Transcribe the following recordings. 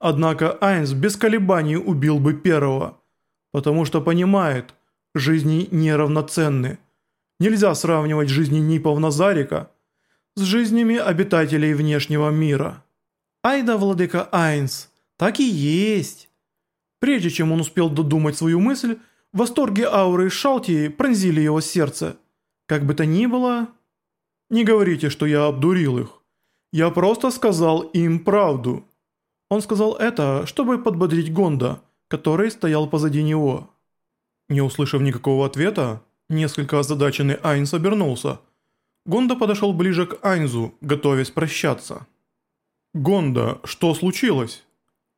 Однако Айнс без колебаний убил бы первого, потому что понимает, жизни неравноценны. Нельзя сравнивать жизни Нипов Назарика с жизнями обитателей внешнего мира. Ай да, владыка Айнс, так и есть. Прежде чем он успел додумать свою мысль, восторги ауры и Шалтии пронзили его сердце. Как бы то ни было... Не говорите, что я обдурил их. Я просто сказал им правду. Он сказал это, чтобы подбодрить Гонда, который стоял позади него. Не услышав никакого ответа, несколько озадаченный Айнс обернулся. Гонда подошел ближе к Айнзу, готовясь прощаться. «Гонда, что случилось?»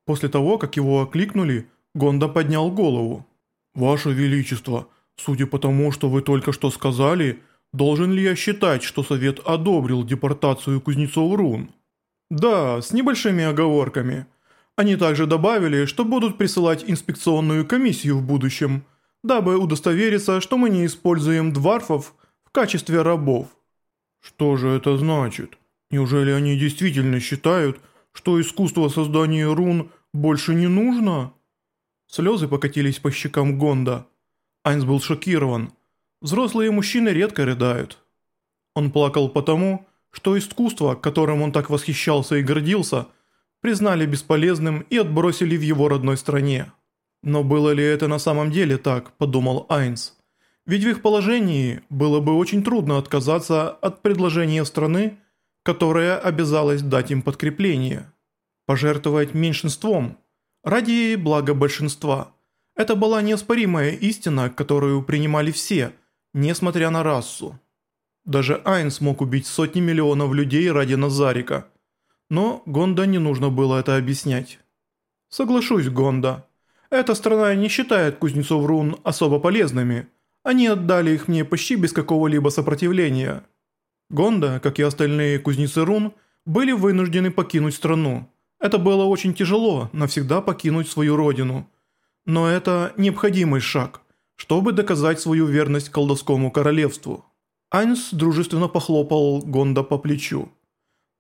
После того, как его окликнули, Гонда поднял голову. «Ваше Величество, судя по тому, что вы только что сказали, должен ли я считать, что Совет одобрил депортацию кузнецов рун?» «Да, с небольшими оговорками. Они также добавили, что будут присылать инспекционную комиссию в будущем, дабы удостовериться, что мы не используем дварфов в качестве рабов». «Что же это значит? Неужели они действительно считают, что искусство создания рун больше не нужно?» Слезы покатились по щекам Гонда. Айнс был шокирован. Взрослые мужчины редко рыдают. Он плакал потому, что искусство, которым он так восхищался и гордился, признали бесполезным и отбросили в его родной стране. Но было ли это на самом деле так, подумал Айнс. Ведь в их положении было бы очень трудно отказаться от предложения страны, которая обязалась дать им подкрепление. Пожертвовать меньшинством ради блага большинства. Это была неоспоримая истина, которую принимали все, несмотря на расу. Даже Айнс мог убить сотни миллионов людей ради Назарика. Но Гонда не нужно было это объяснять. Соглашусь, Гонда. Эта страна не считает кузнецов рун особо полезными. Они отдали их мне почти без какого-либо сопротивления. Гонда, как и остальные кузнецы рун, были вынуждены покинуть страну. Это было очень тяжело, навсегда покинуть свою родину. Но это необходимый шаг, чтобы доказать свою верность колдовскому королевству. Айнс дружественно похлопал Гонда по плечу.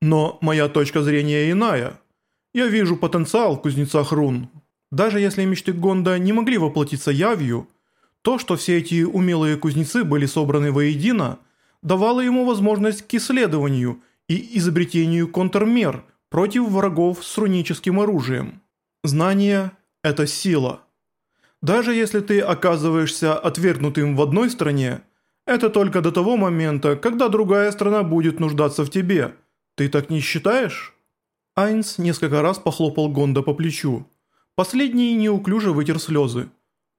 Но моя точка зрения иная. Я вижу потенциал в кузнецах рун. Даже если мечты Гонда не могли воплотиться явью, то, что все эти умелые кузнецы были собраны воедино, давало ему возможность к исследованию и изобретению контрмер против врагов с руническим оружием. Знание – это сила. Даже если ты оказываешься отвергнутым в одной стране, это только до того момента, когда другая страна будет нуждаться в тебе. Ты так не считаешь? Айнс несколько раз похлопал Гонда по плечу. Последний неуклюже вытер слезы.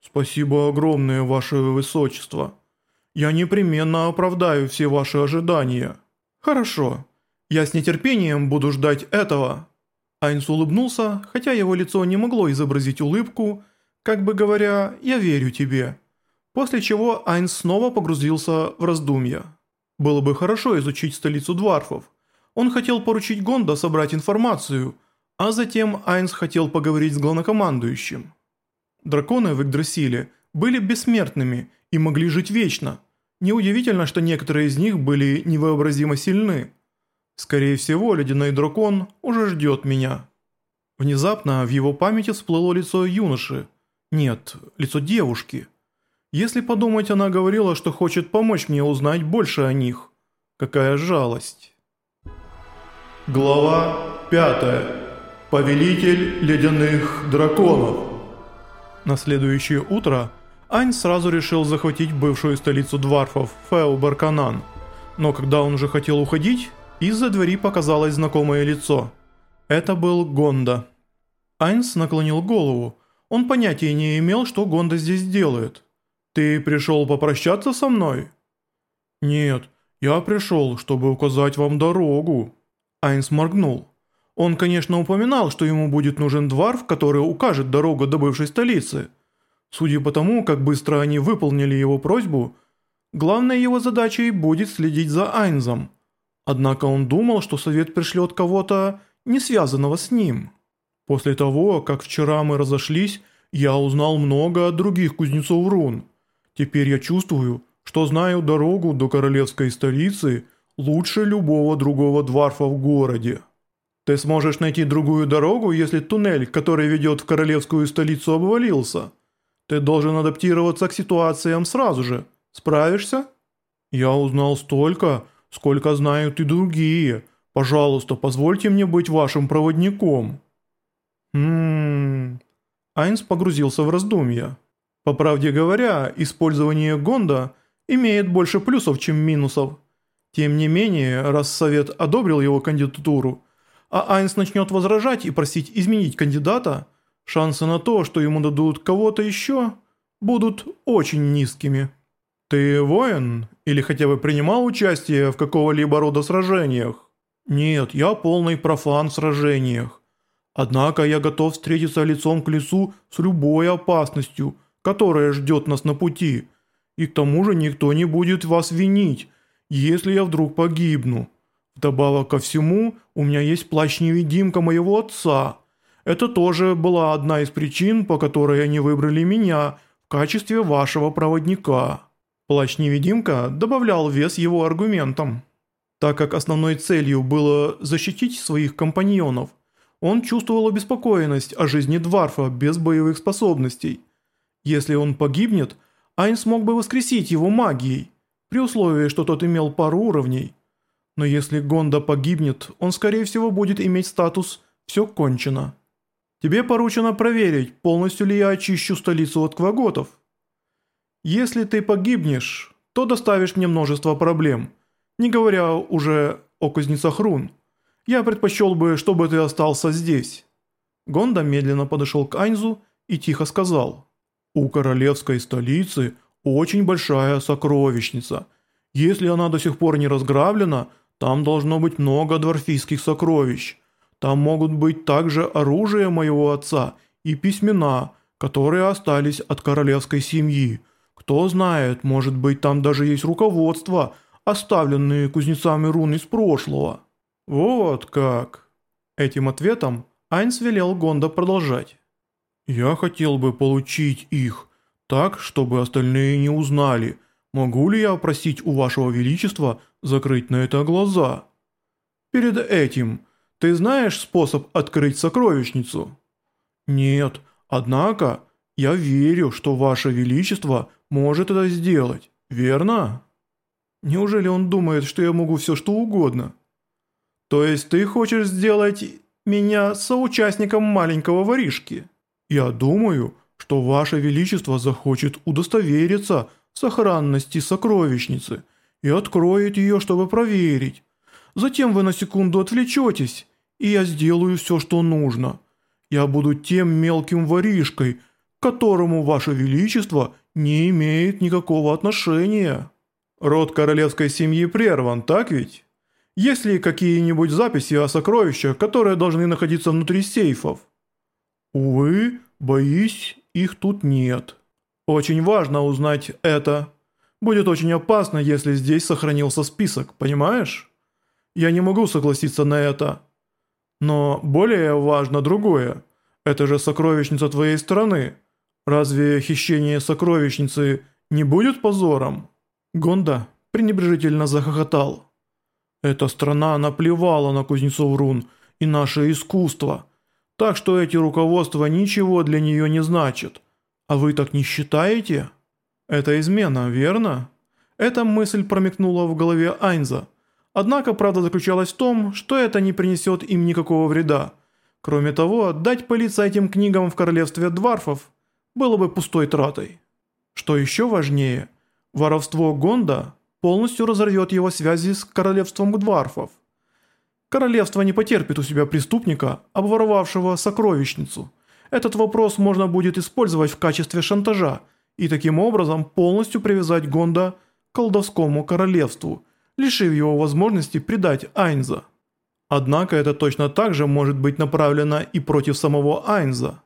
«Спасибо огромное, ваше высочество. Я непременно оправдаю все ваши ожидания». «Хорошо. Я с нетерпением буду ждать этого». Айнс улыбнулся, хотя его лицо не могло изобразить улыбку, как бы говоря «я верю тебе». После чего Айнс снова погрузился в раздумья. Было бы хорошо изучить столицу дварфов. Он хотел поручить Гонда собрать информацию – а затем Айнс хотел поговорить с главнокомандующим. Драконы в Игдрасиле были бессмертными и могли жить вечно. Неудивительно, что некоторые из них были невообразимо сильны. Скорее всего, ледяной дракон уже ждет меня. Внезапно в его памяти всплыло лицо юноши. Нет, лицо девушки. Если подумать, она говорила, что хочет помочь мне узнать больше о них. Какая жалость. Глава пятая. Повелитель ледяных драконов. На следующее утро Ань сразу решил захватить бывшую столицу дварфов Фео-Барканан. Но когда он уже хотел уходить, из-за двери показалось знакомое лицо. Это был Гонда. Айнс наклонил голову. Он понятия не имел, что Гонда здесь делает. «Ты пришел попрощаться со мной?» «Нет, я пришел, чтобы указать вам дорогу». Айнс моргнул. Он, конечно, упоминал, что ему будет нужен дворф, который укажет дорогу до бывшей столицы. Судя по тому, как быстро они выполнили его просьбу, главной его задачей будет следить за Айнзом. Однако он думал, что совет пришлет кого-то, не связанного с ним. После того, как вчера мы разошлись, я узнал много от других кузнецов рун. Теперь я чувствую, что знаю дорогу до королевской столицы лучше любого другого дворфа в городе. Ты сможешь найти другую дорогу, если туннель, который ведет в королевскую столицу, обвалился. Ты должен адаптироваться к ситуациям сразу же. Справишься? Я узнал столько, сколько знают и другие. Пожалуйста, позвольте мне быть вашим проводником. Ммм... Айнс погрузился в раздумья. По правде говоря, использование Гонда имеет больше плюсов, чем минусов. Тем не менее, раз Совет одобрил его кандидатуру, а Айнс начнет возражать и просить изменить кандидата, шансы на то, что ему дадут кого-то еще, будут очень низкими. «Ты воин? Или хотя бы принимал участие в какого-либо рода сражениях?» «Нет, я полный профан в сражениях. Однако я готов встретиться лицом к лицу с любой опасностью, которая ждет нас на пути. И к тому же никто не будет вас винить, если я вдруг погибну. Вдобавок ко всему, у меня есть плащ-невидимка моего отца. Это тоже была одна из причин, по которой они выбрали меня в качестве вашего проводника». Плащ-невидимка добавлял вес его аргументам. Так как основной целью было защитить своих компаньонов – он чувствовал обеспокоенность о жизни Дварфа без боевых способностей. Если он погибнет, Айн смог бы воскресить его магией, при условии, что тот имел пару уровней. Но если Гонда погибнет, он скорее всего будет иметь статус «все кончено». Тебе поручено проверить, полностью ли я очищу столицу от кваготов. Если ты погибнешь, то доставишь мне множество проблем, не говоря уже о кузнецах рун. Я предпочел бы, чтобы ты остался здесь». Гонда медленно подошел к Айнзу и тихо сказал. «У королевской столицы очень большая сокровищница. Если она до сих пор не разграблена, там должно быть много дворфийских сокровищ. Там могут быть также оружие моего отца и письмена, которые остались от королевской семьи. Кто знает, может быть там даже есть руководство, оставленные кузнецами рун из прошлого». «Вот как!» Этим ответом Айнс велел Гонда продолжать. «Я хотел бы получить их, так, чтобы остальные не узнали. Могу ли я просить у вашего величества закрыть на это глаза?» «Перед этим, ты знаешь способ открыть сокровищницу?» «Нет, однако я верю, что ваше величество может это сделать, верно?» «Неужели он думает, что я могу все что угодно?» То есть ты хочешь сделать меня соучастником маленького воришки? Я думаю, что ваше величество захочет удостовериться в сохранности сокровищницы и откроет ее, чтобы проверить. Затем вы на секунду отвлечетесь, и я сделаю все, что нужно. Я буду тем мелким воришкой, к которому ваше величество не имеет никакого отношения. Род королевской семьи прерван, так ведь? Есть ли какие-нибудь записи о сокровищах, которые должны находиться внутри сейфов? Увы, боюсь, их тут нет. Очень важно узнать это. Будет очень опасно, если здесь сохранился список, понимаешь? Я не могу согласиться на это. Но более важно другое. Это же сокровищница твоей страны. Разве хищение сокровищницы не будет позором? Гонда пренебрежительно захохотал. Эта страна наплевала на кузнецов рун и наше искусство, так что эти руководства ничего для нее не значат. А вы так не считаете? Это измена, верно? Эта мысль промелькнула в голове Айнза. Однако правда заключалась в том, что это не принесет им никакого вреда. Кроме того, дать пылиться этим книгам в королевстве дварфов было бы пустой тратой. Что еще важнее, воровство Гонда полностью разорвет его связи с королевством Гдварфов. Королевство не потерпит у себя преступника, обворовавшего сокровищницу. Этот вопрос можно будет использовать в качестве шантажа и таким образом полностью привязать Гонда к колдовскому королевству, лишив его возможности предать Айнза. Однако это точно так же может быть направлено и против самого Айнза.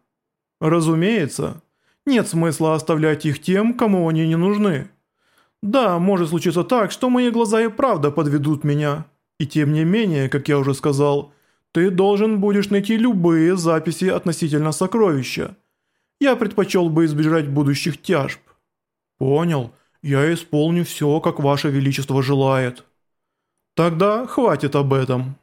Разумеется, нет смысла оставлять их тем, кому они не нужны. Да, может случиться так, что мои глаза и правда подведут меня. И тем не менее, как я уже сказал, ты должен будешь найти любые записи относительно сокровища. Я предпочел бы избежать будущих тяжб. Понял, я исполню все, как ваше величество желает. Тогда хватит об этом.